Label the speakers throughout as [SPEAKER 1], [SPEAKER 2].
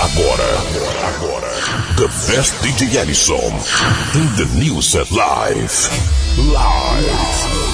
[SPEAKER 1] Agora, agora, the best DJ Ellison in the new set live. Live.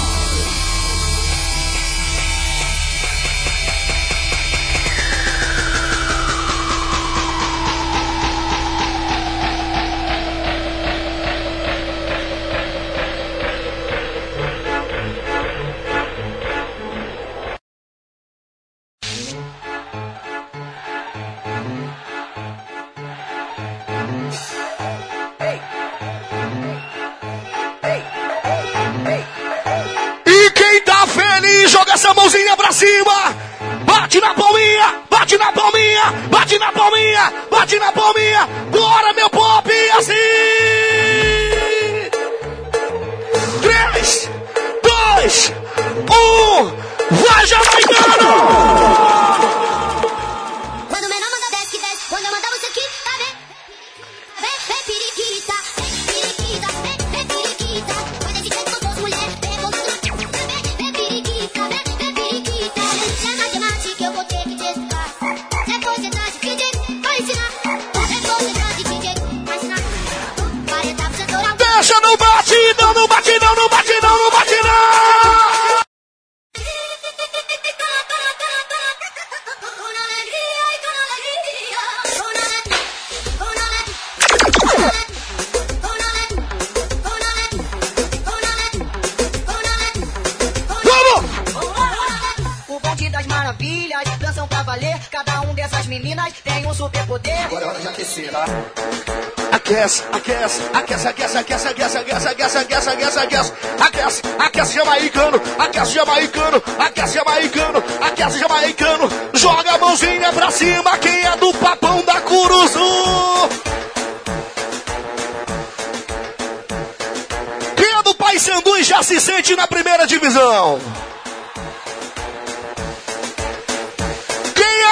[SPEAKER 2] Aquece, aquece, aquece, aquece, aquece, aquece, aquece, aquece, aquece, aquece, aquece, aquece, aquece jamaicano, aquece jamaicano, aquece jamaicano, aquece jamaicano, joga a mãozinha pra cima, quem é do papão da Curuzu? Quem é do Paysandu e já se sente na primeira divisão?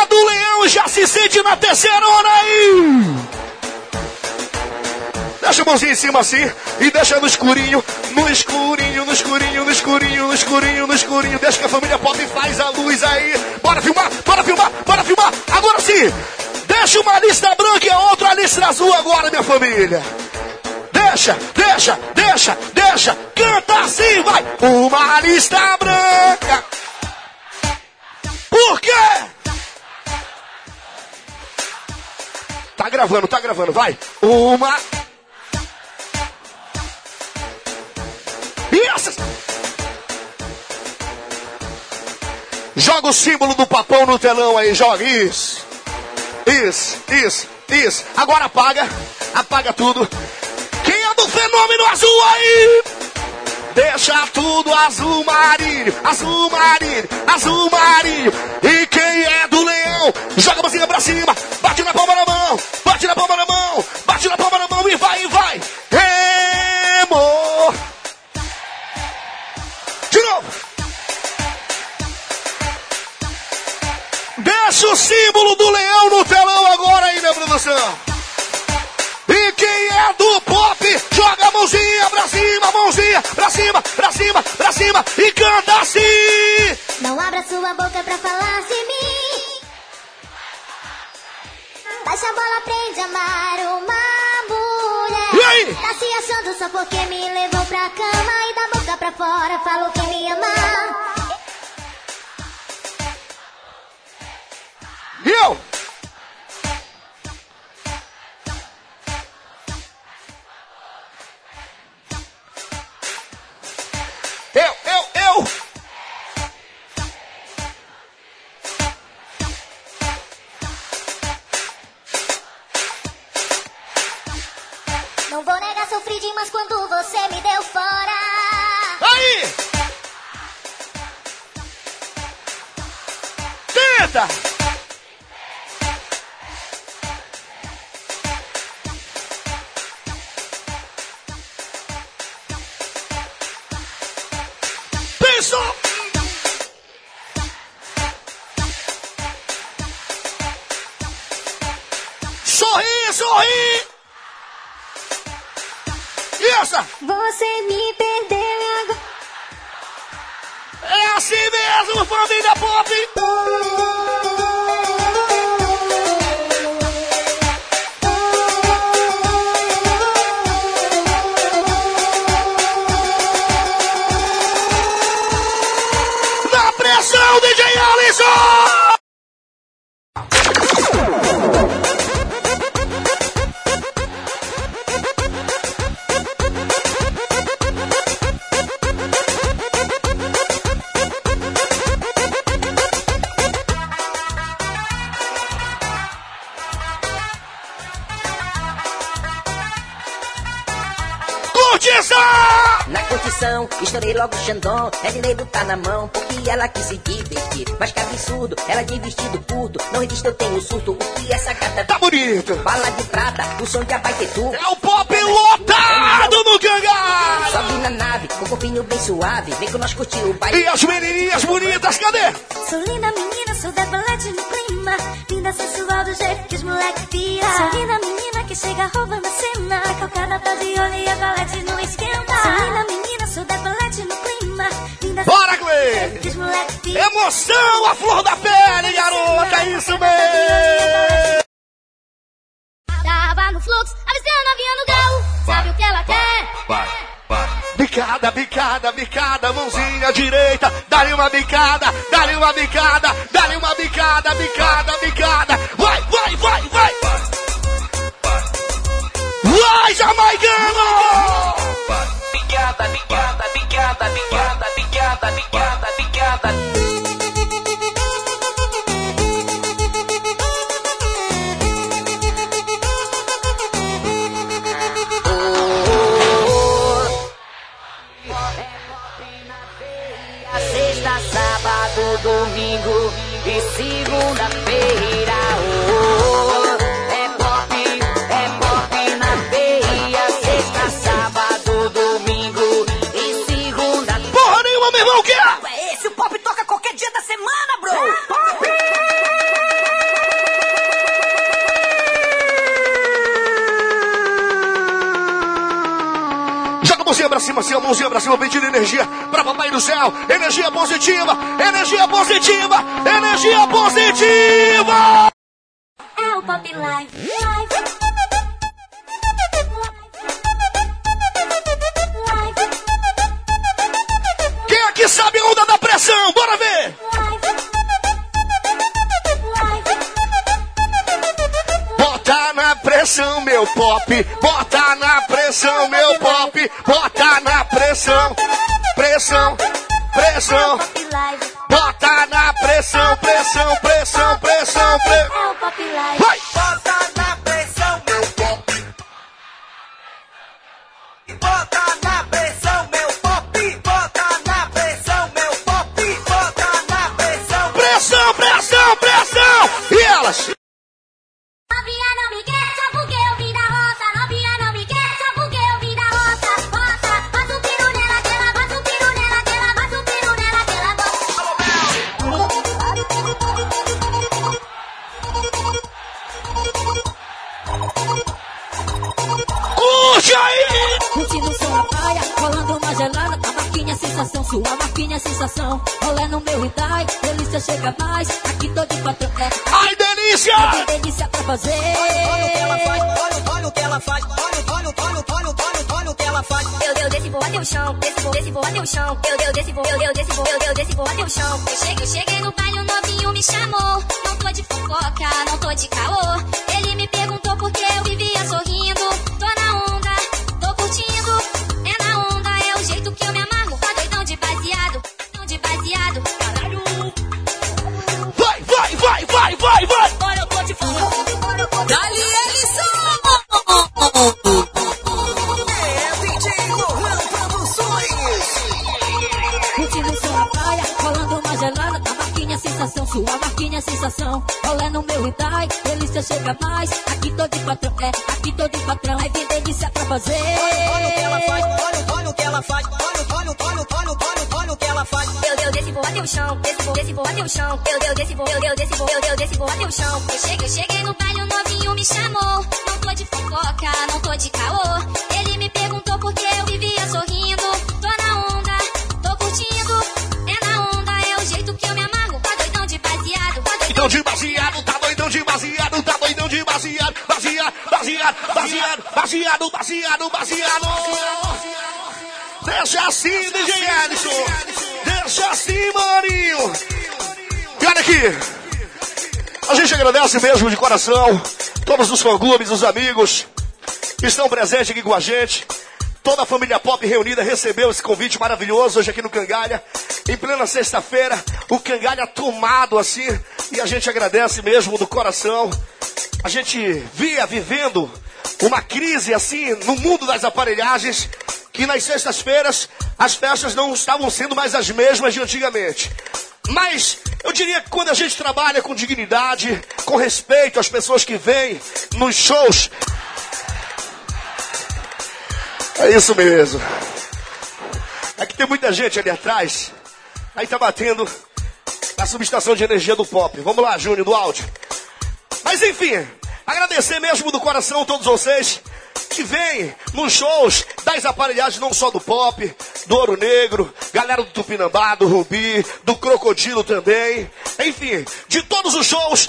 [SPEAKER 2] Do Leão já se sente na terceira hora aí? Deixa a mãozinha em cima assim e deixa no escurinho, no escurinho, no escurinho, no escurinho, no escurinho, no escurinho. Deixa que a família pop faz a luz aí. Bora filmar, bora filmar, bora filmar. Agora sim, deixa uma lista branca e a outra lista azul agora, minha família. Deixa, deixa, deixa, deixa. Canta assim, vai. Uma lista branca. Por quê? Tá gravando, tá gravando, vai. Uma Isso! Joga o símbolo do papão no telão aí, joga isso. Isso, isso, isso. Agora apaga, apaga tudo. Quem é do fenômeno azul aí? Deixa tudo azul marinho, azul marinho, azul marinho. E quem é do? Joga a mãozinha pra cima, bate na palma da mão, bate na palma da mão, bate na palma da mão e vai, e vai. Deixa o símbolo do leão no telão agora aí, minha produção. E quem é do pop, joga a mãozinha pra cima, mãozinha pra cima, pra cima, pra cima e canta assim.
[SPEAKER 3] Não abra sua boca pra falar de mim. Baixa a bola, aprende a amar uma mulher.
[SPEAKER 2] E aí?
[SPEAKER 3] Tá se achando só porque me levou pra cama e da boca pra fora falou que me ama.
[SPEAKER 2] Eu! Eu, eu, eu!
[SPEAKER 3] Demais quando você me deu fora.
[SPEAKER 2] Aí! Tenta! sorri! Isso!
[SPEAKER 3] Você me perdeu agora.
[SPEAKER 2] É assim mesmo, família pop!
[SPEAKER 4] Estourei logo o Xandão. É dinheiro tá na mão, porque ela quis se divertir. Mas que absurdo, ela de vestido curto. Não resiste, eu tenho surto. O que essa gata
[SPEAKER 2] tá bonito?
[SPEAKER 4] Bala de prata, o som de abaitetu.
[SPEAKER 2] É o pop lotado no Gangá!
[SPEAKER 4] Sobe na nave, com o corpinho bem suave. Vem com nós curtir o baile.
[SPEAKER 2] E as menininhas bonitas, cadê?
[SPEAKER 3] Sou linda menina, sou da balete no clima. Linda sensual do jeito que os moleques pira. Sou linda menina que chega roubando a cena. Calcada tá de olho e a balete no esquenta. Sou linda menina, sou da balete no clima. Linda
[SPEAKER 2] Bora, Glee! Emoção, a flor da pele, garota, é isso mesmo!
[SPEAKER 3] No fluxo, avistei a novinha no grau. Sabe o que ela quer?
[SPEAKER 2] Vai, vai. Bicada, bicada, bicada, mãozinha direita, dá-lhe uma bicada, dá-lhe uma bicada, dá-lhe uma bicada, bicada, bicada, vai, vai, vai, vai! Vai, jamaicano!
[SPEAKER 4] Picada, picada,
[SPEAKER 2] cima, assim, a mãozinha pra cima, pedindo energia pra papai do céu. Energia positiva, energia positiva, energia positiva!
[SPEAKER 3] É o Pop Live.
[SPEAKER 2] Pressão,
[SPEAKER 5] delícia pra fazer.
[SPEAKER 4] Olha o que ela faz, olha, olha o que ela faz, olha, olha, olha, olha, olha, olha o que ela faz.
[SPEAKER 3] Eu deu desse vou até o chão, desse vou, desse vou até o chão. Eu deu desse vou, eu deu desse vou, eu deu desse vou até o chão. Eu cheguei, cheguei no baile, o novinho me chamou. Não tô de fofoca, não tô de caô. Ele me perguntou por que eu vivia sorrindo. Tô na onda, tô curtindo. É na onda, é o jeito que eu me amarro. Tá doidão de baseado, tá doidão Doidão
[SPEAKER 2] de baseado, de baseado, baseado, baseado, baseado, baseado, baseado, baseado. Deixa assim, DJ Ellison. Deixa assim, maninho. aqui. A gente agradece mesmo de coração todos os fã-clubes, os amigos que estão presentes aqui com a gente. Toda a família Pop reunida recebeu esse convite maravilhoso hoje aqui no Cangalha. Em plena sexta-feira, o Cangalha tomado assim. E a gente agradece mesmo do coração. A gente via vivendo uma crise assim no mundo das aparelhagens. Que nas sextas-feiras as festas não estavam sendo mais as mesmas de antigamente. Mas eu diria que quando a gente trabalha com dignidade, com respeito às pessoas que vêm nos shows, é isso mesmo. É que tem muita gente ali atrás. Aí tá batendo a subestação de energia do pop. Vamos lá, Júnior, do áudio. Mas enfim, agradecer mesmo do coração a todos vocês que vêm nos shows das aparelhagens, não só do pop, do Ouro Negro, galera do Tupinambá, do Rubi, do Crocodilo também. Enfim, de todos os shows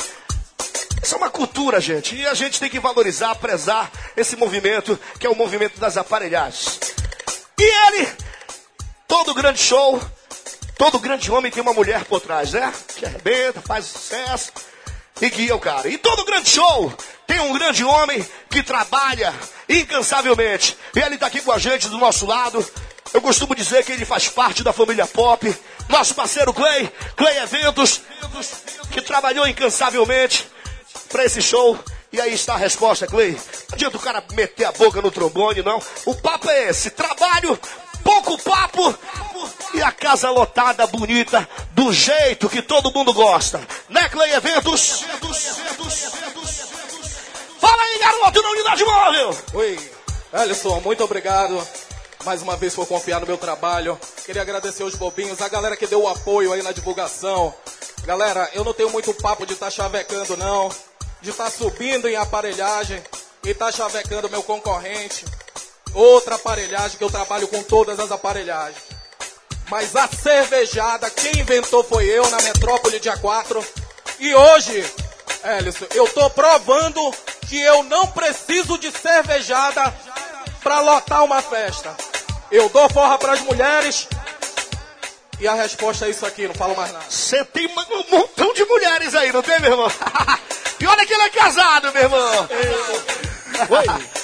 [SPEAKER 2] isso é uma cultura, gente. E a gente tem que valorizar, prezar esse movimento, que é o movimento das aparelhagens. E ele, todo grande show, todo grande homem tem uma mulher por trás, né? Que arrebenta, faz sucesso e guia o cara. E todo grande show tem um grande homem que trabalha incansavelmente. E ele está aqui com a gente do nosso lado. Eu costumo dizer que ele faz parte da família Pop. Nosso parceiro Clay, Clay Eventos, que trabalhou incansavelmente para esse show. E aí está a resposta, Clay. Não adianta o cara meter a boca no trombone, não. O papo é esse: trabalho, pouco papo e a casa lotada, bonita, do jeito que todo mundo gosta. Né, Clay Eventos? Fala aí, garoto, na unidade móvel.
[SPEAKER 6] Oi, Ellison, muito obrigado. Mais uma vez por confiar no meu trabalho. Queria agradecer os bobinhos, a galera que deu o apoio aí na divulgação. Galera, eu não tenho muito papo de estar tá chavecando, não de estar tá subindo em aparelhagem e estar tá chavecando meu concorrente. Outra aparelhagem que eu trabalho com todas as aparelhagens. Mas a cervejada, quem inventou foi eu na Metrópole dia 4. E hoje, Ellison, eu tô provando que eu não preciso de cervejada para lotar uma festa. Eu dou forra para as mulheres. E a resposta é isso aqui, não falo mais nada.
[SPEAKER 2] Você tem um montão de mulheres aí, não tem, meu irmão? E olha que ele é casado, meu irmão. Oi.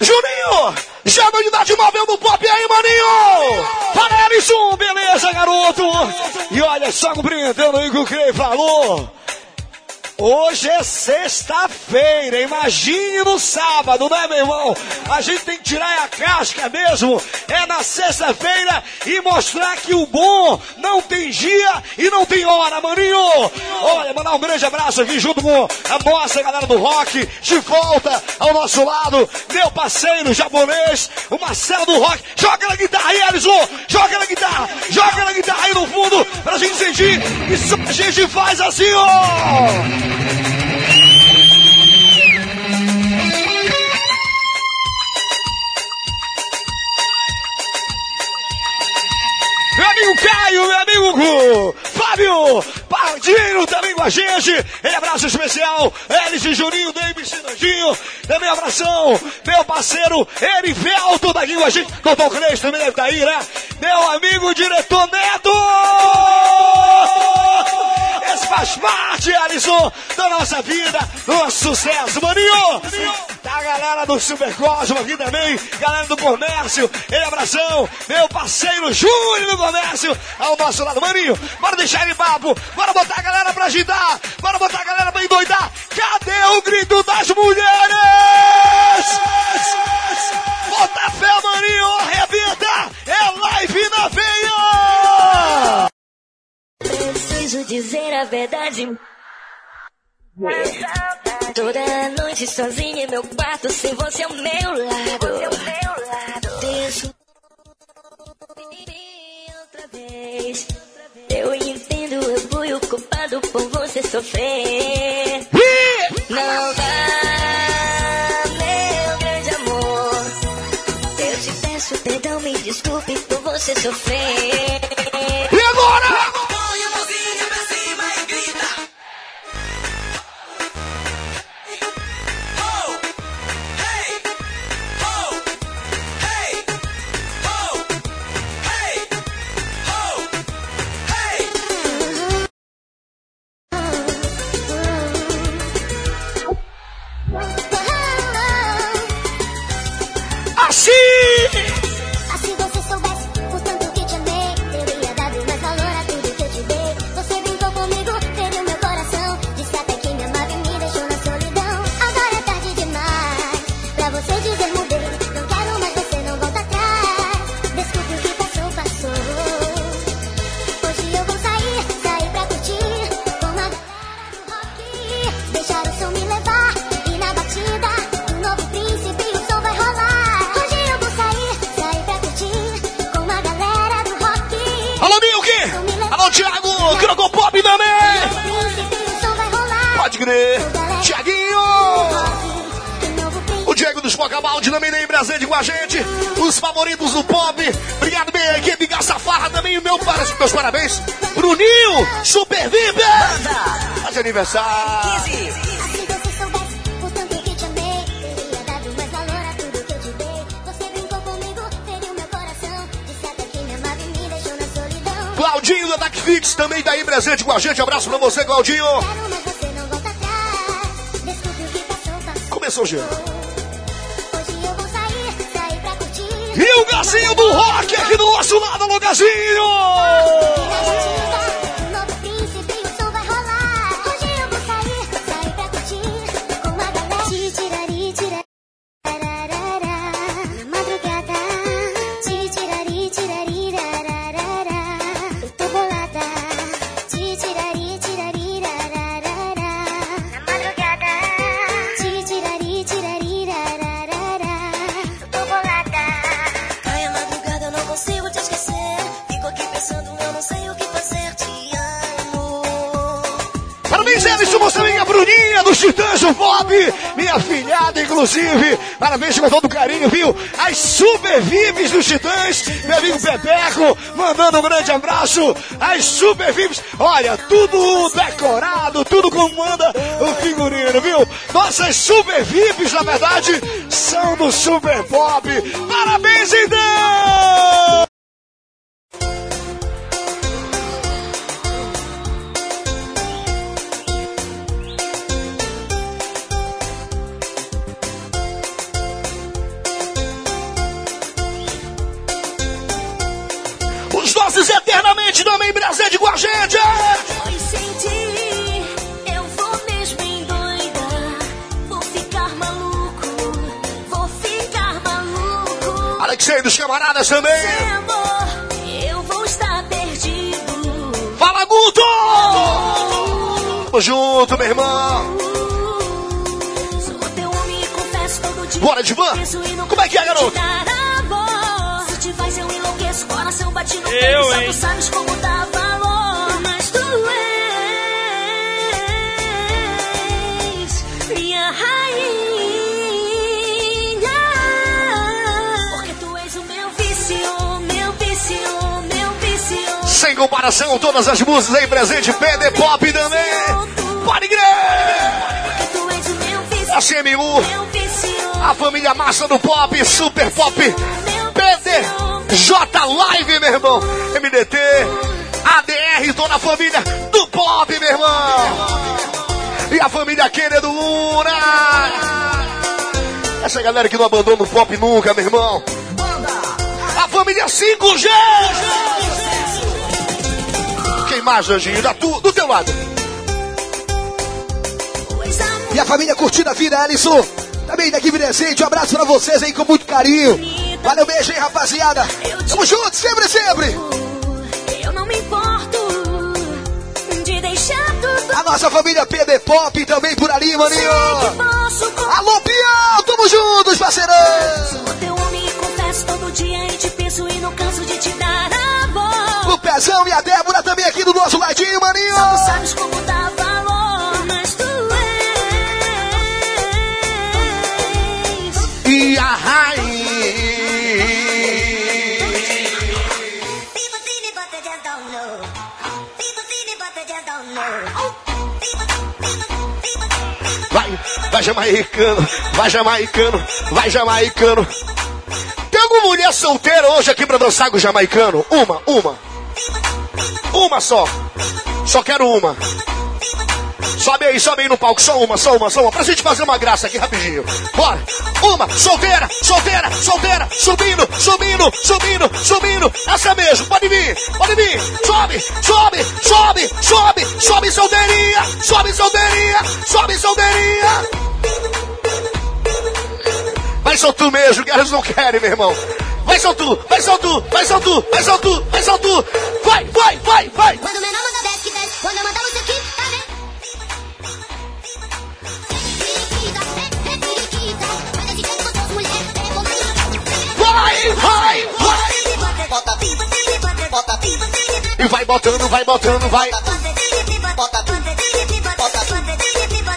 [SPEAKER 2] Juninho, já na unidade móvel do pop aí, maninho! Para Ellison, beleza, garoto? E olha só, cumprimentando aí o que o Clay falou. Hoje é sexta-feira, imagine no sábado, né, meu irmão? A gente tem que tirar a casca mesmo, é na sexta-feira e mostrar que o bom não tem dia e não tem hora, maninho! Olha, mandar um grande abraço aqui junto com a nossa galera do rock, de volta ao nosso lado, meu parceiro japonês, o Marcelo do rock. Joga na guitarra aí, Alisson! Joga na guitarra! Joga na guitarra aí no fundo pra gente sentir e só a gente faz assim, ó! Meu amigo Caio, meu amigo Fábio, Pardinho também com a gente. Ele abraço especial, Elis e Juninho, David Sinandinho. Também abração, meu parceiro Erivelto daqui com a gente. Doutor Cleis também deve estar aí, né? Meu amigo diretor Neto! Esse faz parte, Alisson, da nossa vida, do nosso sucesso, maninho! Da tá galera do Super Cosmo aqui também, galera do comércio, ele abração, meu parceiro Júlio do comércio, ao nosso lado, maninho, bora deixar ele papo, bora botar a galera pra agitar, bora botar a galera pra endoidar, cadê o grito das mulheres? Bota fé, maninho, arrebenta, é live na veia!
[SPEAKER 3] Preciso dizer a verdade. Toda noite sozinha em meu quarto, sem você ao meu lado. Eu entendo, eu fui o culpado por você sofrer. Não dá, meu grande amor. Eu te peço perdão, me desculpe por você sofrer.
[SPEAKER 2] Pocabaldi também nem presente com a gente. Os favoritos do pop. Obrigado, bem, equipe Gastafarra também. Meu, meus parabéns. Bruninho, Super VIP. Faz aniversário. Claudinho do Ataque Fix também tá aí presente com a gente. Abraço pra você, Claudinho. Começou, Gê. O Gazinho do Rock aqui do nosso lado, Lugazinho! Inclusive. Parabéns com todo o carinho, viu? As super VIPs dos Titãs, meu amigo Bebeco, mandando um grande abraço. As super VIPs, olha, tudo decorado, tudo como manda o figurino, viu? Nossas super VIPs, na verdade, são do Super Pop. Parabéns, então! Também.
[SPEAKER 7] Sem amor, eu vou estar perdido.
[SPEAKER 2] Fala, Guto! Tamo junto, meu irmão. Bora, Divan. Como é que é, garoto?
[SPEAKER 7] coração bate no peito, só tu sabes como dá
[SPEAKER 2] Sem comparação, todas as músicas aí presente, PD Pop também.
[SPEAKER 7] Vício,
[SPEAKER 2] a CMU, a família massa do pop, super pop, PD. J Live, meu irmão. MDT, ADR, toda a família do Pop, meu irmão. E a família Kenner do Luna. Essa galera que não abandona o Pop nunca, meu irmão. A família 5G. Quem mais, Anjinho? Da tu, do teu lado. E a família Curtida Vida, Alisson. Também daqui presente. Um abraço pra vocês aí com muito carinho. Valeu, beijo aí, rapaziada. Tamo junto, sempre, sempre.
[SPEAKER 7] Eu não me importo de deixar tudo.
[SPEAKER 2] A nossa família PB Pop também por ali, maninho. Alô, Pião, tamo juntos, parceirão.
[SPEAKER 7] Sou teu homem e confesso todo dia e te penso e não canso de te dar amor.
[SPEAKER 2] O Pezão e a Débora também aqui do nosso ladinho, maninho.
[SPEAKER 7] Só tu sabes como dá valor, mas tu és.
[SPEAKER 2] E a. Vai, vai jamaicano, vai jamaicano, vai jamaicano. Tem alguma mulher solteira hoje aqui pra dançar com o jamaicano? Uma, uma. Uma só. Só quero uma. Sobe aí, sobe aí no palco, só uma, só uma, só uma, pra gente fazer uma graça aqui rapidinho. Bora! Uma, solteira, solteira, solteira, subindo, subindo, subindo, subindo. Essa mesmo, pode vir, pode vir. Sobe, sobe, sobe, sobe, sobe solteirinha, sobe solteirinha, sobe solteirinha. Vai só tu mesmo, que elas não querem, meu irmão. Vai tu, vai tu, vai tu, vai tu, vai tu. Vai, vai, vai, vai.
[SPEAKER 7] Aqui, tá?
[SPEAKER 2] Vai, vai, vai.
[SPEAKER 7] Bota, bota, bota,
[SPEAKER 2] E vai botando, vai botando, vai.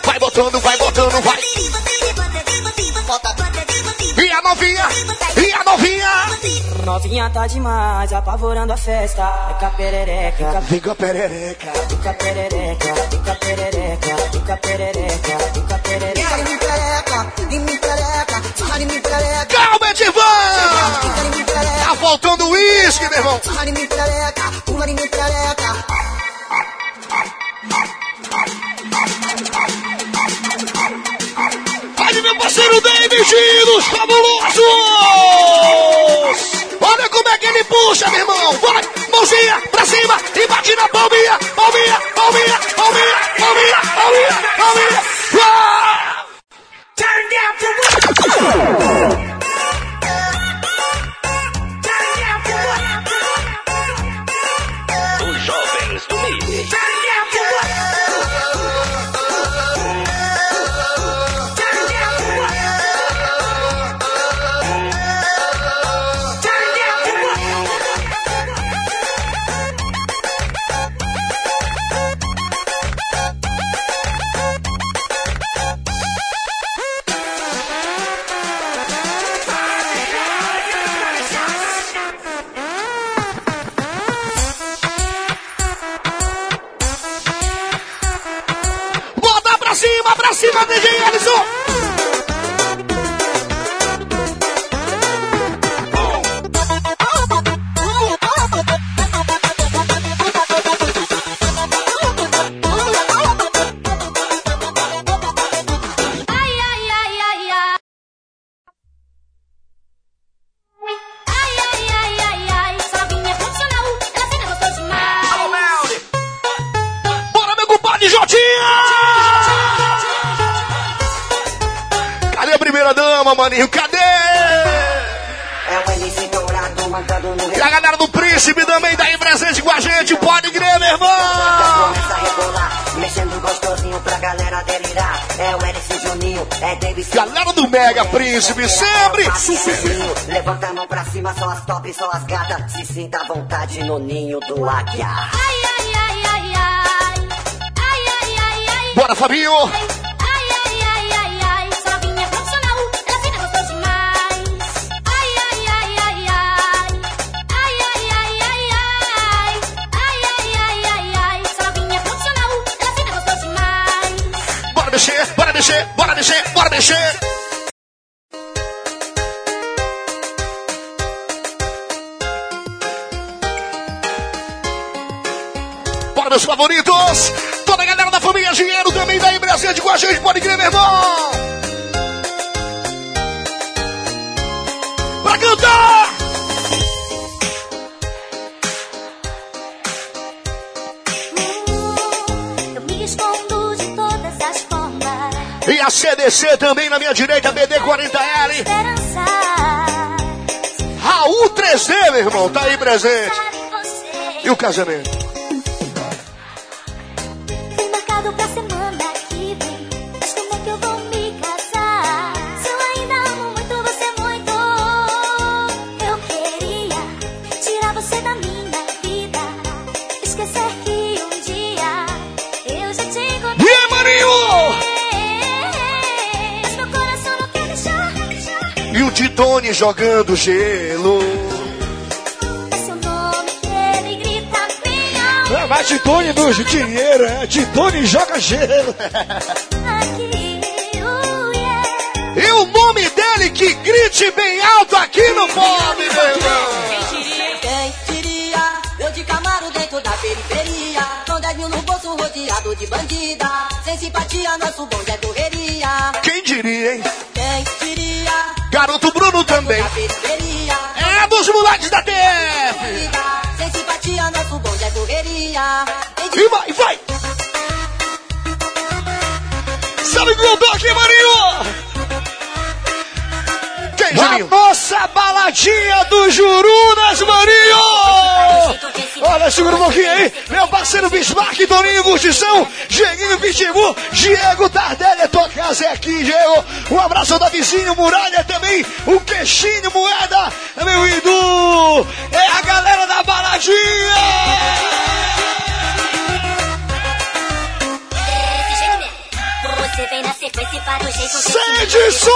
[SPEAKER 2] Vai botando, vai botando, vai. Novinha
[SPEAKER 8] tá demais, apavorando a festa. Fica perereca,
[SPEAKER 2] Fica perereca.
[SPEAKER 8] fica perereca, fica perereca, fica perereca, fica perereca.
[SPEAKER 2] Calma, Edivan! Tá faltando uísque, meu irmão. Olha meu parceiro David dos fabulosos! Olha como é que ele puxa, meu irmão! Vai, mãozinha pra cima e bate na palminha! Palminha, palminha, palminha, palminha, palminha, palminha! Uau!
[SPEAKER 9] Os
[SPEAKER 2] pra cima, DJ Ellison! Mega Príncipe, sempre.
[SPEAKER 4] Levanta a mão pra cima, só as top, só as gatas. Se sinta à vontade no ninho do águia.
[SPEAKER 3] Ai, ai, ai, ai, ai. Ai, ai, ai, ai.
[SPEAKER 2] Bora, Fabinho!
[SPEAKER 3] Ai, ai, ai, ai, ai. Profissional, gostou demais. Ai, ai, ai, ai, ai. Ai, ai, ai, ai, ai. Ai, ai, ai, ai, ai. Sua vinha profissional, ela sempre gostou demais.
[SPEAKER 2] Bora mexer, bora mexer, bora mexer, bora mexer! A gente, pode crer, meu irmão! Pra cantar! E a CDC também na minha direita, BD40L.
[SPEAKER 3] Esperança.
[SPEAKER 2] Raul 3D, meu irmão, tá aí presente. E o casamento? Jogando gelo.
[SPEAKER 3] É seu nome que ele grita bem alto
[SPEAKER 10] É, mas Titone dos dinheiro, é. Titone joga gelo.
[SPEAKER 3] aqui. Yeah.
[SPEAKER 2] E o nome dele que grite bem alto aqui no Pop, meu irmão.
[SPEAKER 8] Quem diria, quem diria? Eu de Camaro dentro da periferia. Com 10 mil no bolso rodeado de bandida. Sem simpatia, nosso bonde é correria.
[SPEAKER 2] Quem diria, hein?
[SPEAKER 8] Periferia.
[SPEAKER 2] É dos moleques da TF.
[SPEAKER 8] Sem simpatia, nosso bonde é correria. Quem
[SPEAKER 2] E vai, vai. Sabe grudou aqui, maninho? Quem,
[SPEAKER 10] A
[SPEAKER 2] Juninho?
[SPEAKER 10] nossa baladinha do Jurunas, Marinho! Olha, segura um pouquinho aí. Meu parceiro Bismarck, Toninho Curtição, Dieguinho Pitbull, Diego Tardelli. A tua casa é aqui, Diego. Um abraço da vizinho Muralha também. O Queixinho Moeda, é meu Idu. É a galera da baladinha. Você vem Sente som!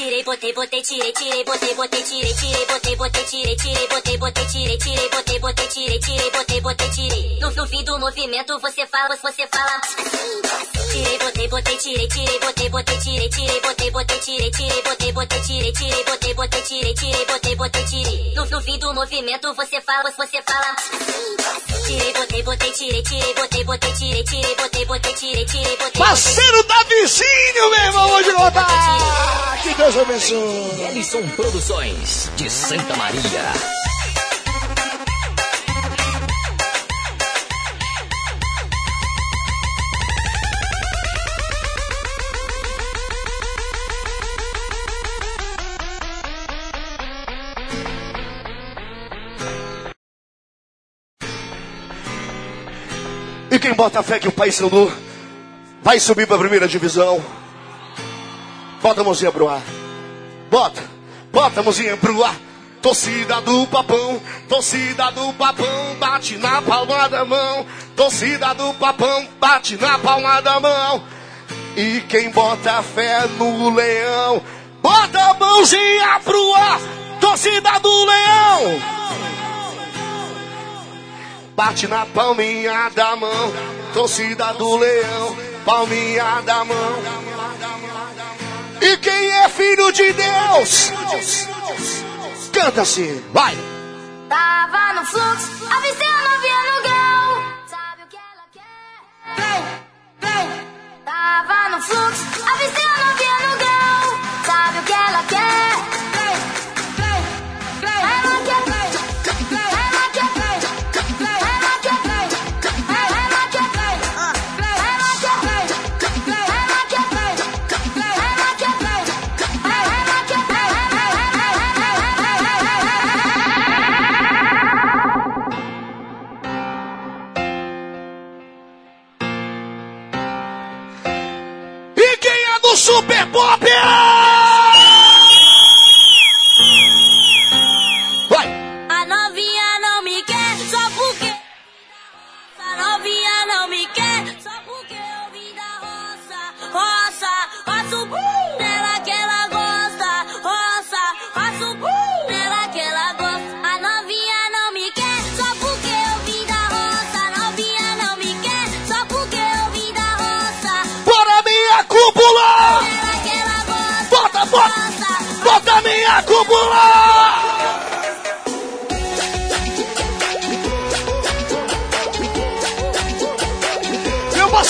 [SPEAKER 3] Tirei, botei, botei, tirei, tirei, botei, botei, tirei, tirei, botei, botei, tirei, tirei, botei, botei, tirei, tirei, botei, botei, tirei, tirei, botei, botei, tirei. No, no fim do movimento você fala, você fala assim, Tirei, botei, botei, tirei, tirei, botei, botei, tirei, tirei, botei, botei, tirei, tirei, botei, botei, tirei, tirei, botei, botei, tirei, tirei, botei, botei, tirei. No, no fim do movimento você fala, você fala assim, Tirei, botei, botei, tirei, tirei, botei, botei, tirei, tirei, botei, botei, tirei, tirei, botei.
[SPEAKER 10] Parceiro da vizinho, meu irmão, hoje. Que Deus abençoe.
[SPEAKER 9] Ellison Produções, de Santa Maria.
[SPEAKER 2] E quem bota fé que o Paysandu vai subir para a primeira divisão? Bota a mãozinha pro ar. Bota, bota a mãozinha pro ar. Torcida do papão, torcida do papão, bate na palma da mão. Torcida do papão, bate na palma da mão. E quem bota fé no leão, bota a mãozinha pro ar. Torcida do leão. Bate na palminha da mão, torcida do leão, palminha da mão. E quem é filho de Deus? Canta assim, vai.
[SPEAKER 3] Tava no fluxo, avistei a novinha no grau. Sabe o que ela quer? Vem, vem. Tava no fluxo, avistei a novinha no grau.
[SPEAKER 2] Super Pop?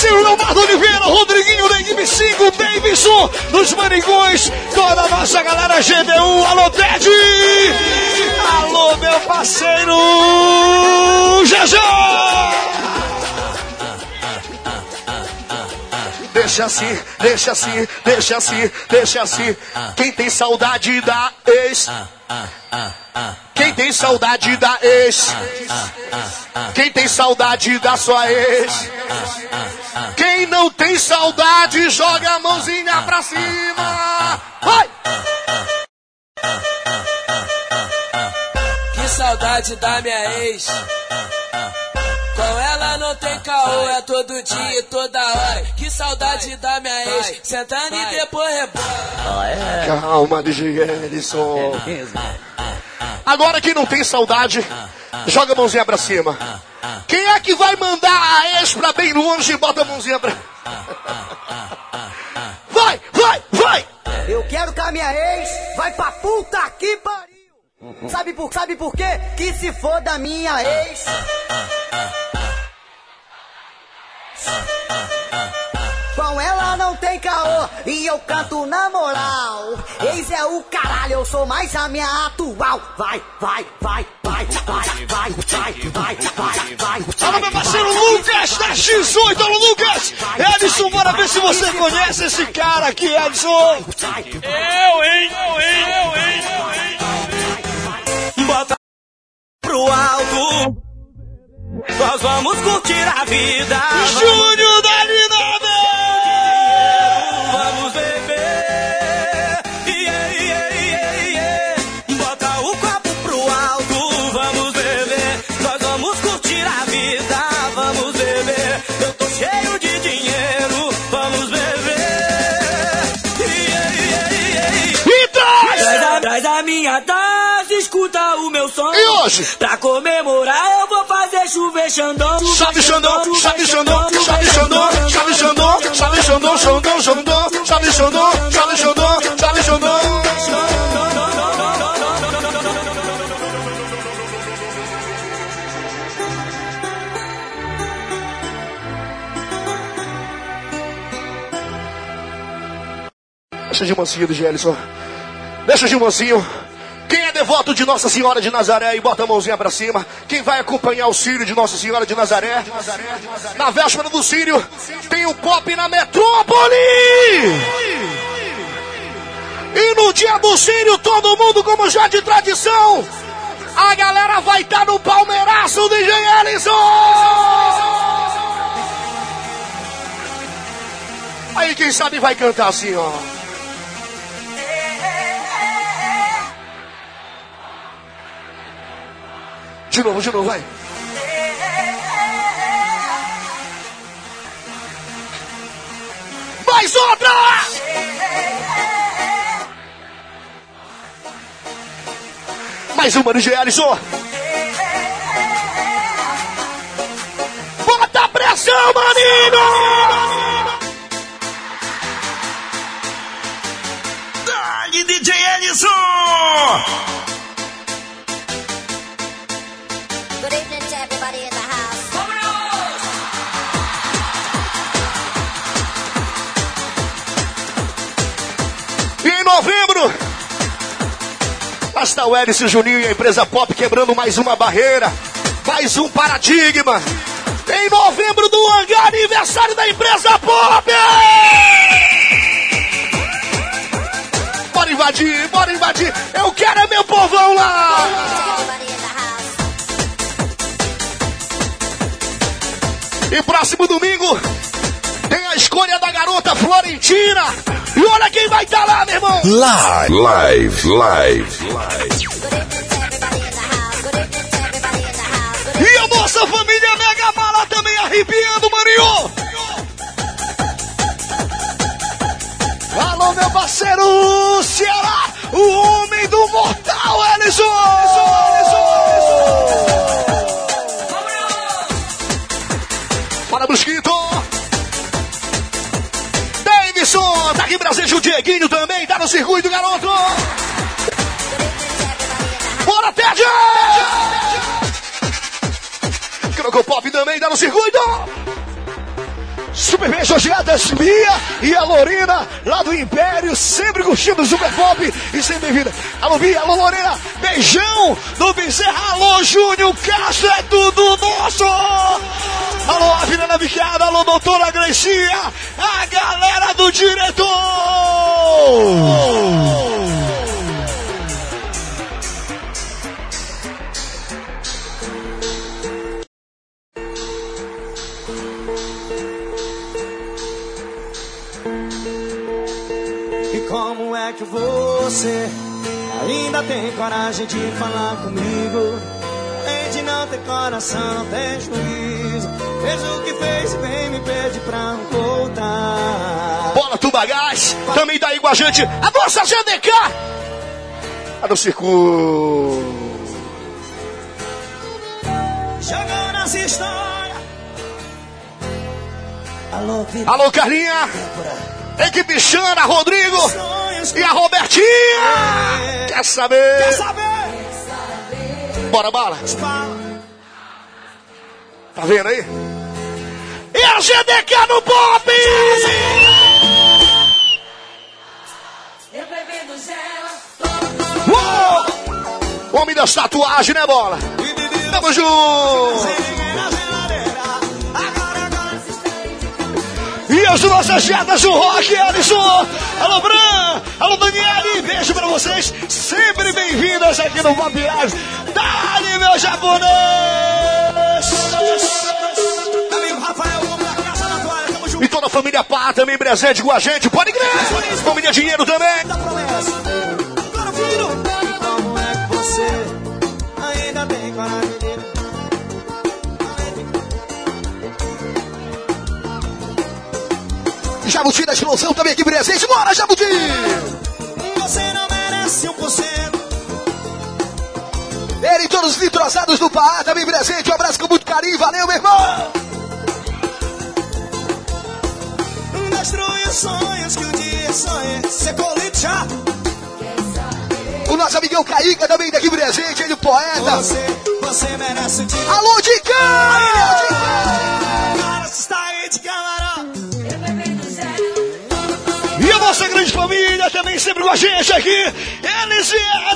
[SPEAKER 2] Parceiro Leonardo Oliveira, Rodriguinho da equipe 5, Davidson dos Manigões, toda a nossa galera GDU, alô Ted! Alô meu parceiro Jajá! Deixa assim, deixa assim, deixa assim, deixa assim. Quem tem saudade da ex? Quem tem saudade da ex? Quem tem saudade da sua ex? Quem não tem saudade, joga a mãozinha pra cima. Vai!
[SPEAKER 11] Que saudade da minha ex. Com ela não tem caô, é todo dia e toda hora. Que saudade da minha ex. Sentando e depois rebola.
[SPEAKER 2] Calma, DJ Ellison. Agora quem não tem saudade, joga a mãozinha pra cima. Quem é que vai mandar a ex pra bem longe e bota a mãozinha pra... Vai, vai, vai!
[SPEAKER 12] Eu quero que a minha ex vai pra puta que pariu. Sabe por, sabe por quê? Que se for da minha ex. Com ela não tem caô e eu canto na moral. Ex é o caralho, eu sou mais a minha atual. Vai, vai, vai, vai, vai, vai, vai, vai, vai, vai.
[SPEAKER 10] Alô, meu parceiro Lucas da X8, alô Lucas! Edson, bora ver se você conhece esse cara aqui, Edson!
[SPEAKER 11] Eu, hein? Eu, hein? Eu, hein? Eu, hein? Bota pro alto. Nós vamos curtir a vida.
[SPEAKER 10] Júnior da
[SPEAKER 2] hoje.
[SPEAKER 11] Pra comemorar eu vou fazer chover Xandão.
[SPEAKER 2] Chave Xandão, chave Xandão, chave Xandão, chave Xandão, chave Xandão, Xandão, Xandão, chave Xandão, chave Xandão, chave Xandão. Deixa de mansinho do Gelson. Deixa de mansinho. Devoto de Nossa Senhora de Nazaré e bota a mãozinha pra cima. Quem vai acompanhar o Sírio de Nossa Senhora de Nazaré. Na véspera do Sírio, tem o pop na metrópole. E no dia do Sírio, todo mundo, como já de tradição, a galera vai estar no Palmeiraço do Engenheirison. Aí quem sabe vai cantar assim, ó. De novo, de novo, vai. Mais outra! Mais uma do Gelson. Bota a pressão, maninho! Está o Hélice Juninho e a empresa Pop quebrando mais uma barreira, mais um paradigma. Em novembro do hangar, aniversário da empresa Pop! Bora invadir, bora invadir. Eu quero é meu povão lá! E próximo domingo escolha da garota Florentina. E olha quem vai estar lá, meu irmão.
[SPEAKER 1] Live, live, live.
[SPEAKER 3] Good
[SPEAKER 2] E a nossa família Mega Mala também arrepiando, Marinho. Alô, meu parceiro Ceará, o homem do mortal, Ellison. Para Brusquito. Davidson, tá aqui em Brasília, o Dieguinho também, tá no circuito, garoto. Bora, Ted! Crocopop também tá no circuito. Super elogiadas, Mia e a Lorena, lá do Império, sempre curtindo o Super Pop e sempre bem-vinda. Alô, Mia, alô, Lorena, beijão do Bezerra, alô, Júnior Castro, é tudo nosso! Alô, Avenida Bicada, alô, doutora Grecia, a galera do diretor!
[SPEAKER 13] E como é que você ainda tem coragem de falar comigo? Além de não ter coração, não tem juízo. Fez o que fez e vem me pede pra voltar.
[SPEAKER 2] Bola Tubagás, também tá aí com a gente, a nossa GDK! Tá no circuito.
[SPEAKER 13] Jogando essa história. Alô, vida.
[SPEAKER 2] Alô, Carlinha! Equipe Xana, Rodrigo e a Robertinha! Quer saber?
[SPEAKER 13] Quer saber?
[SPEAKER 2] Bora, bala!
[SPEAKER 13] Fala.
[SPEAKER 2] Tá vendo aí? E a GDK no pop! Uou! Homem das tatuagens, né, bola? Tamo junto! E as nossas jetas do rock, Alisson! Alô, Bran! Alô, Daniele! Beijo pra vocês! Sempre bem-vindas aqui no Pop Live! Dali, meu japonês! Família Pá também presente com a gente, pode crer! Família Dinheiro também!
[SPEAKER 13] da promessa. Agora, filho, como é que você ainda tem coragem de...
[SPEAKER 2] Jabuti da explosão também aqui presente. Bora, Jabuti!
[SPEAKER 13] Você não merece um por cento.
[SPEAKER 2] Ele e todos os nitrosados do Pará também presente. Um abraço com muito carinho. Valeu, meu irmão!
[SPEAKER 13] Os sonhos que um dia sonhei ser coliteado.
[SPEAKER 2] O nosso amigão Caíca também daqui presente, ele poeta.
[SPEAKER 13] Você, você merece dia.
[SPEAKER 2] Alô, Dicão!
[SPEAKER 13] Cara, você está aí de camarão.
[SPEAKER 2] E a nossa grande família também sempre com a gente aqui. Eles vieram.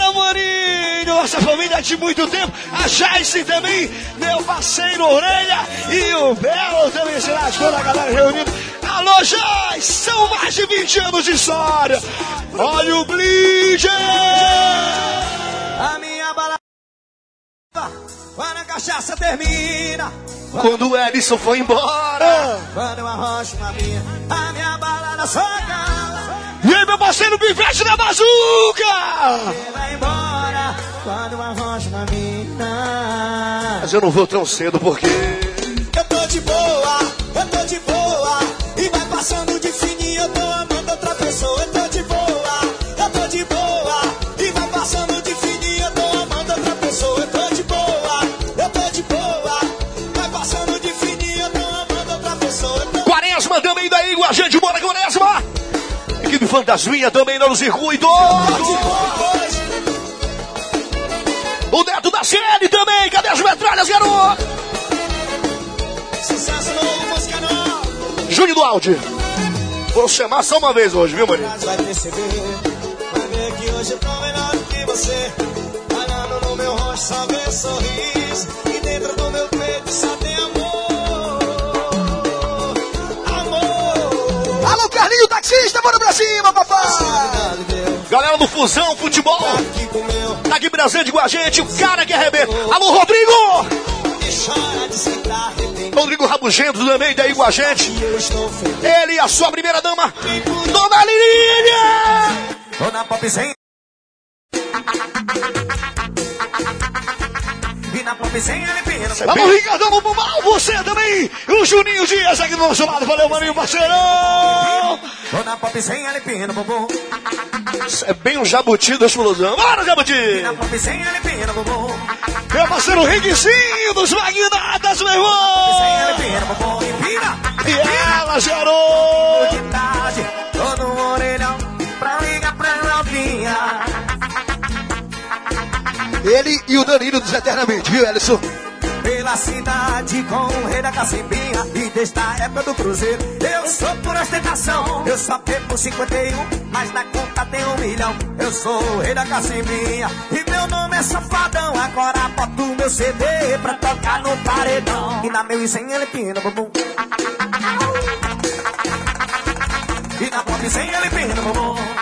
[SPEAKER 2] Nossa família de muito tempo. A Jaice também, meu parceiro Orelha. E o Belo também se lascou na galera reunida. Jaice. São mais de 20 anos de história. Olha o Bleacher.
[SPEAKER 13] A minha balada. Quando a cachaça termina.
[SPEAKER 2] Quando o Edson foi embora.
[SPEAKER 13] Quando eu arrocho uma minha. A minha balada só acaba.
[SPEAKER 2] E aí, meu parceiro Pivete da Bazuca.
[SPEAKER 13] Você vai embora. Quando eu arrocho uma mina.
[SPEAKER 2] Mas eu não vou tão cedo porque...
[SPEAKER 13] Eu tô de boa, eu tô de boa.
[SPEAKER 2] Também daí com a gente, bora Quaresma! Equipe Fantasminha também no circuito! O Neto da CL também, cadê as metralhas, garoto?
[SPEAKER 13] Sucesso.
[SPEAKER 2] Júnior do Áudio. Vou chamar só uma vez hoje, viu, Marinho?
[SPEAKER 13] Mas vai perceber, vai ver que hoje eu tô melhor do que você. Olhando no meu rosto só vê sorriso. E dentro do meu peito só tem amor.
[SPEAKER 2] Alô, Carlinho Taxista, bora pra cima, papai! Galera do Fusão Futebol,
[SPEAKER 13] aqui com meu.
[SPEAKER 2] tá aqui presente com a gente, o cara que arrebenta. Alô, Rodrigo!
[SPEAKER 13] Tá.
[SPEAKER 2] Rodrigo Rabugento também daí com a gente. Ele e a sua primeira dama, Dona Lirinha!
[SPEAKER 13] Tô na pop sem. E na pop sem pina.
[SPEAKER 2] Alô, Ricardão Bumbal, você também! O Juninho Dias aqui do nosso lado, valeu, maninho, parceirão!
[SPEAKER 13] Tô na pop sem ele pina, bumbum.
[SPEAKER 2] Isso é bem um jabuti da explosão. Bora, jabuti!
[SPEAKER 13] Na pop sem pina, bumbum.
[SPEAKER 2] Meu parceiro Riguizinho dos Magnatas, meu irmão!
[SPEAKER 13] E
[SPEAKER 2] ela, gerou! Ele e o Danilo dos Eternamente, viu, Ellison?
[SPEAKER 13] Pela cidade com o rei da cacimbinha e desde a época do cruzeiro. Eu sou por ostentação, eu só bebo 51, mas na conta tem um milhão. Eu sou o rei da cacimbinha e meu nome é Safadão. Agora boto meu CD pra tocar no paredão. E na meu e ele pina, bumbum. E na pop sem ele pina, bumbum.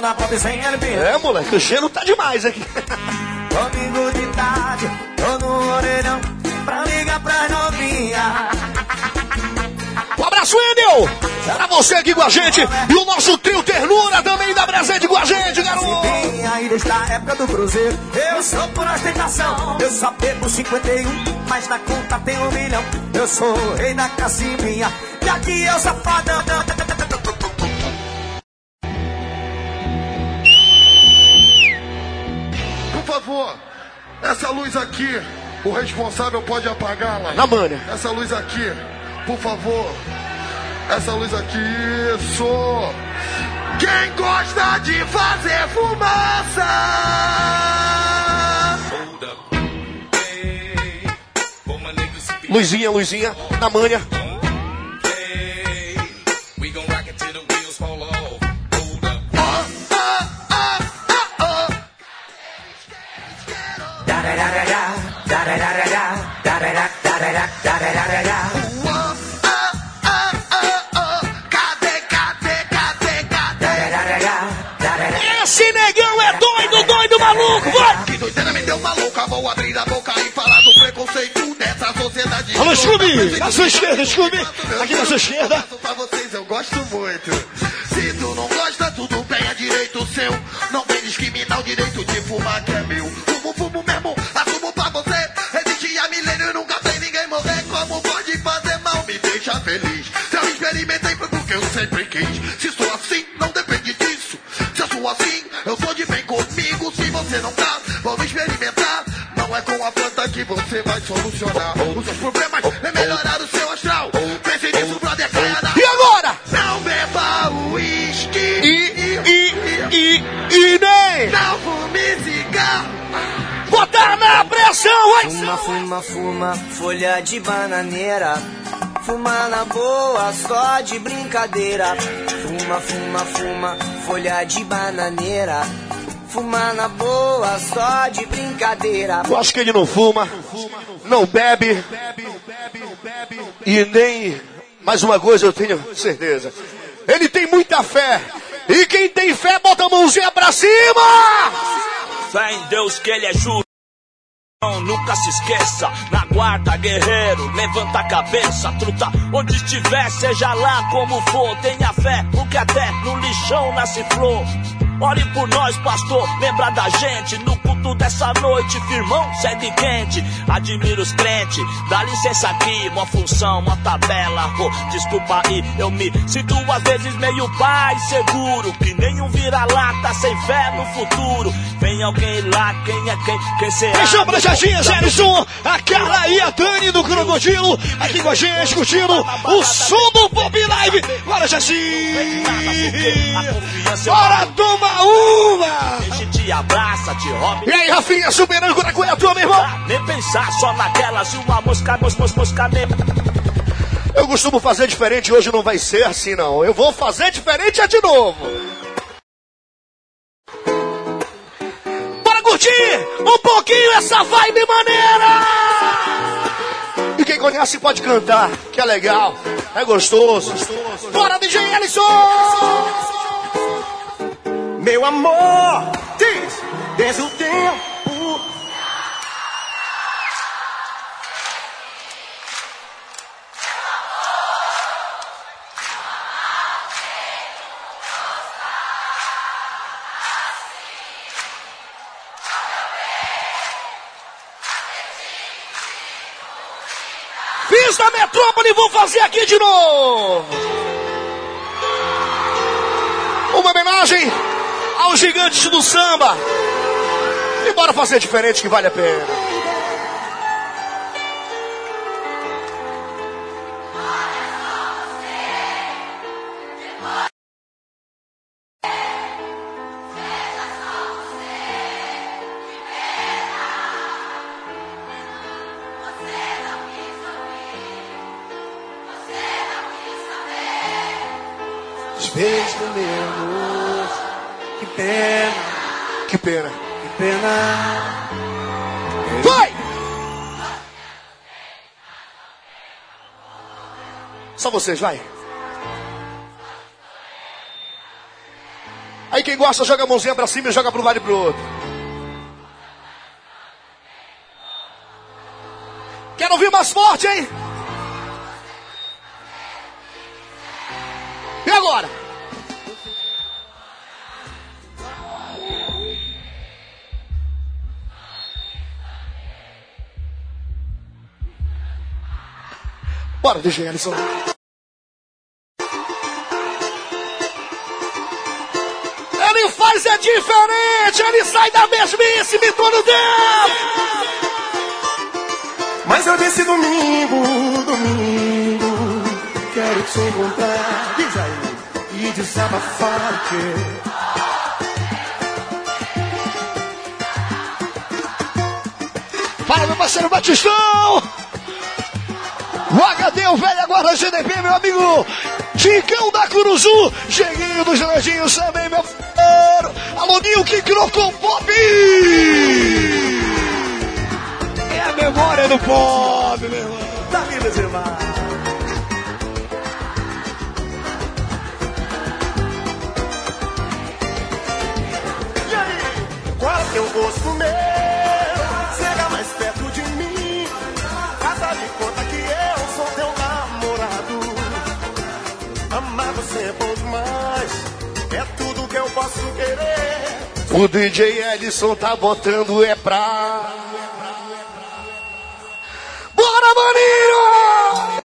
[SPEAKER 13] Na pop sem pina.
[SPEAKER 2] É, moleque, o cheiro tá demais aqui.
[SPEAKER 13] Domingo de tarde, tô no orelhão pra ligar pra novinha.
[SPEAKER 2] Um abraço, Endel! Pra você aqui com a gente. E o nosso trio Ternura também dá presente com a gente, garoto!
[SPEAKER 13] Vem aí desde a época do cruzeiro. Eu sou por ostentação, eu só bebo 51, mas na conta tem um milhão. Eu sou o rei da cacimbinha, e aqui eu safadão.
[SPEAKER 14] Favor, essa luz aqui, o responsável pode apagá-la.
[SPEAKER 2] Na manha.
[SPEAKER 14] Essa luz aqui, por favor. Essa luz aqui, isso. Quem gosta de fazer fumaça?
[SPEAKER 2] Luzinha, Luzinha, na manha. Esse negão é doido, doido, maluco, vai!
[SPEAKER 14] Que doideira me deu maluca, vou abrir a boca e falar do preconceito dessa sociedade.
[SPEAKER 2] Alô, Scooby! Na sua esquerda, Scooby! Aqui na sua esquerda.
[SPEAKER 14] Pra vocês eu gosto muito. Você vai solucionar os seus problemas, é melhorar o seu astral. Pense nisso, brother, caia na.
[SPEAKER 2] E agora?
[SPEAKER 14] Não beba uísque.
[SPEAKER 2] E, e, e, e nem.
[SPEAKER 14] Não fume cigarro.
[SPEAKER 2] Botar na pressão, vai!
[SPEAKER 15] Fuma, fuma, fuma, folha de bananeira. Fuma na boa, só de brincadeira. Fuma, fuma, fuma, folha de bananeira. Fuma na boa, só de brincadeira.
[SPEAKER 2] Eu acho que ele não fuma, não bebe e nem. Mais uma coisa eu tenho certeza. Ele tem muita fé. E quem tem fé, bota a mãozinha pra cima!
[SPEAKER 16] Fé em Deus que ele é justo. Nunca se esqueça, na guarda, guerreiro, levanta a cabeça, truta, onde estiver, seja lá como for, tenha fé, porque até no lixão nasce flor. Ore por nós, pastor, lembra da gente, no culto dessa noite, firmão, sede quente, admiro os crentes, dá licença aqui, uma função, uma tabela, oh, desculpa aí, eu me sinto às vezes meio pai seguro, que nenhum vira-lata sem fé no futuro, vem alguém lá, quem é quem, quem será?
[SPEAKER 17] Beijão pra Jacinha, Zérison, a Carla e a Dani do Crocodilo, aqui com a gente, curtindo o som do Pop Live. Bora, Jacinha! Bora tomar uma!
[SPEAKER 16] A gente te abraça, te rouba.
[SPEAKER 2] E aí, Rafinha, superando com a tua, meu irmão?
[SPEAKER 16] Nem pensar só naquelas, uma mosca, mos, mos, mosca, nem...
[SPEAKER 2] Eu costumo fazer diferente, hoje não vai ser assim, não. Eu vou fazer diferente é de novo. Bora curtir um pouquinho essa vibe maneira! E quem conhece pode cantar, que é legal, é gostoso. Bora, DJ Ellison!
[SPEAKER 15] Meu amor, diz, desde o tempo.
[SPEAKER 2] Fiz na metrópole, vou fazer aqui de novo. Uma homenagem aos gigantes do samba. E bora fazer diferente que vale a pena. Vocês, vai. Aí quem gosta joga a mãozinha pra cima e joga pro lado e pro outro. Quero ouvir mais forte, hein? E agora? Bora, DJ Ellison. É diferente, ele sai da mesmice, me todo dentro.
[SPEAKER 15] Mas eu disse domingo, domingo, quero te encontrar, diz aí, e desabafar o quê?
[SPEAKER 17] Fala, meu parceiro Batistão! O HD, o velho agora GDP, meu amigo Ticão da Curuzu, Cheguinho dos Anjinhos também, Nil, que crocou pop! É a memória do pop, meu irmão.
[SPEAKER 15] Da vida, Zimar. E aí, qual é o gosto meu? Chega mais perto de mim. Casa de conta que eu sou teu namorado. Amar você é bom demais. Posso querer.
[SPEAKER 2] O DJ Ellison tá botando é pra. Bora, maninho!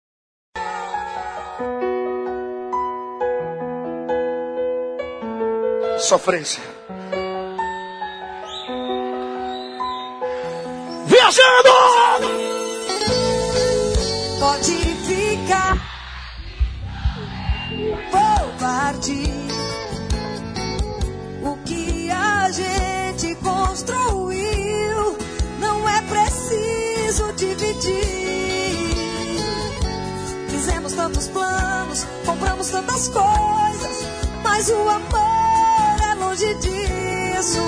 [SPEAKER 2] Sofrência. vazando!
[SPEAKER 7] Pode ficar, vou dividir. Fizemos tantos planos, compramos tantas coisas, mas o amor é longe disso.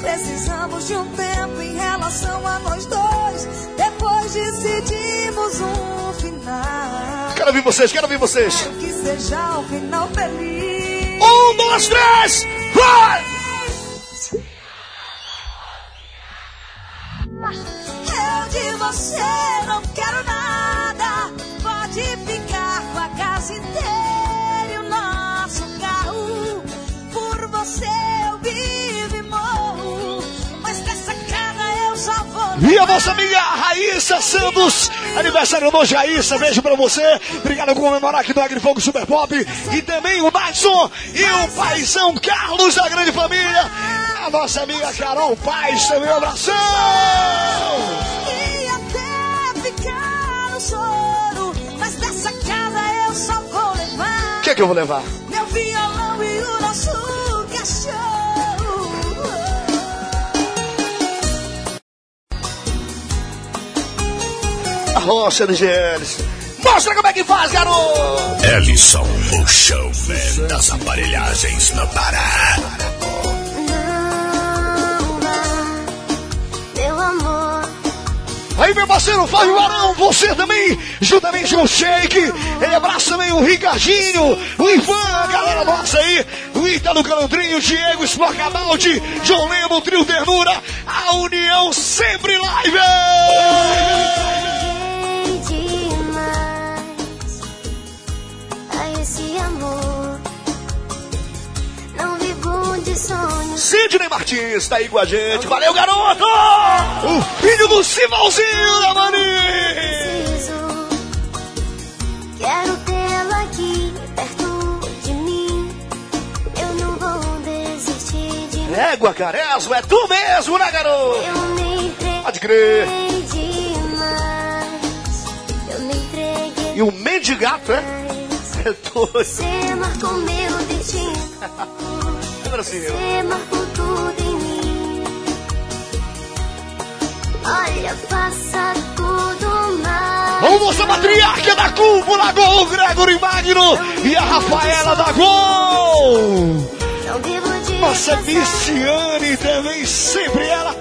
[SPEAKER 7] Precisamos de um tempo em relação a nós dois. Depois decidimos um final.
[SPEAKER 2] Quero ouvir vocês, quero ouvir vocês.
[SPEAKER 7] Quero que seja um final feliz.
[SPEAKER 2] Um, dois, três, vai!
[SPEAKER 7] Não quero nada. Pode ficar com a casa inteira e o nosso carro. Por você eu vivo e morro. Mas dessa casa eu só vou.
[SPEAKER 2] E a nossa amiga Raíssa Santos, aniversário hoje, Raíssa, beijo pra você. Obrigado por comemorar aqui do Agrifogo Super Pop. E também o Dyson e o paizão Carlos da grande família. A nossa amiga Carol Paz também, um abração. Que, eu vou levar?
[SPEAKER 7] Meu violão e o nosso cachorro.
[SPEAKER 2] A rocha de GLs. Mostra como é que faz, garoto!
[SPEAKER 18] Ellison, o showman das aparelhagens no Pará.
[SPEAKER 1] Meu amor,
[SPEAKER 2] Aí, meu parceiro Fábio Arão, você também, juntamente com o Shake. Ele abraça também o Ricardinho, o Ivan, a galera nossa aí, o Ítalo Calandrinho, Diego Esporcabaldi, João Lemo, Trio Ternura, a União sempre live!
[SPEAKER 1] demais a esse amor. Não vivo de sonhos.
[SPEAKER 2] Sidney Martins tá aí com a gente. Valeu, garoto! O filho do Simalzinho da Mani!
[SPEAKER 1] Preciso. Quero
[SPEAKER 2] Égua, Caresmo, é tu mesmo, né, garoto?
[SPEAKER 1] Eu me entreguei
[SPEAKER 2] Pode crer. E o mendigato, é? É doido.
[SPEAKER 1] Você marcou meu destino.
[SPEAKER 2] Lembra assim, eu?
[SPEAKER 1] Você marcou tudo em mim. Olha, faça tudo mais.
[SPEAKER 2] Vamos mostrar a matriarca da cúpula, Gol, o Gregory Magno e a Rafaela da Gol.
[SPEAKER 1] Não vivo
[SPEAKER 2] Nossa. Viciane também, sempre ela.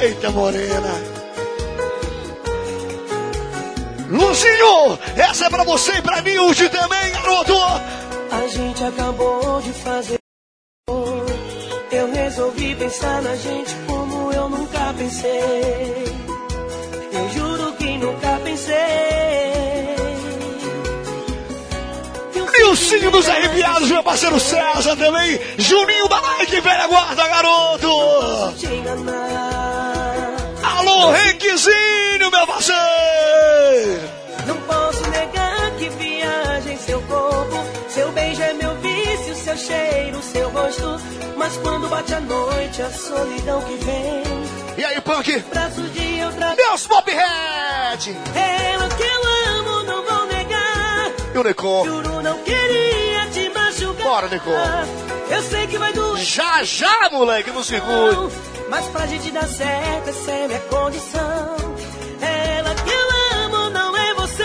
[SPEAKER 2] Eita, morena. Luzinho, essa é pra você e pra Nilde também, garoto.
[SPEAKER 19] A gente acabou de fazer. Eu resolvi pensar na gente como eu nunca pensei. Eu juro que nunca pensei.
[SPEAKER 2] Nilcinho dos Arrepiados, meu parceiro César também. Juninho da Nike, velha guarda, garoto. Alô, Henriquezinho, meu parceiro.
[SPEAKER 19] Não posso negar que viaja em seu corpo. Seu beijo é meu vício, seu cheiro, seu rosto. Mas quando bate a noite, a solidão que vem.
[SPEAKER 2] E aí, Punk?
[SPEAKER 19] Braços de outra
[SPEAKER 2] Meus Pophead.
[SPEAKER 19] Ela que eu amo, não vou negar.
[SPEAKER 2] E o Necon.
[SPEAKER 19] Juro, não queria te.
[SPEAKER 2] Bora, Necon.
[SPEAKER 19] Eu sei que vai doer.
[SPEAKER 2] Já, já, moleque, no seguro.
[SPEAKER 19] Mas pra gente dar certo, essa é minha condição. Ela que eu amo não é você.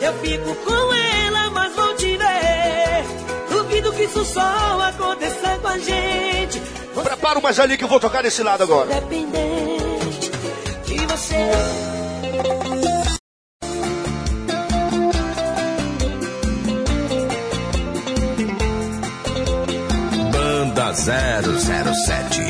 [SPEAKER 19] Eu fico com ela, mas vou te ver. Duvido que isso só aconteça com a gente.
[SPEAKER 2] Prepara o mais ali que eu vou tocar desse lado agora.
[SPEAKER 19] Dependente de você.
[SPEAKER 18] 007.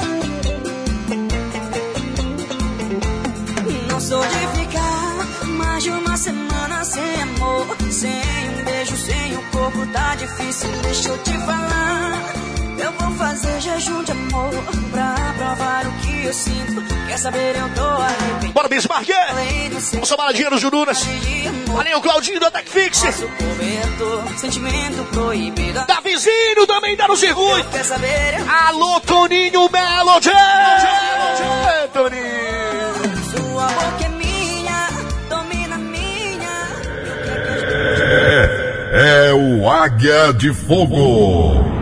[SPEAKER 7] Não sou de ficar mais de uma semana sem amor, sem um beijo, sem o corpo, tá difícil, deixa eu te falar. Eu vou fazer jejum de amor pra provar o que Bora eu sinto. Quer saber, eu tô arrependido.
[SPEAKER 2] Bora, Jurunas. Valeu, o Claudinho do Attack
[SPEAKER 7] Fix. Sentimento.
[SPEAKER 2] Davizinho também dá no circuito.
[SPEAKER 7] Quer saber, eu...
[SPEAKER 2] Alô, Toninho Melody! É, Toninho! Sua boca é minha, domina minha.
[SPEAKER 18] É, é o Águia de Fogo.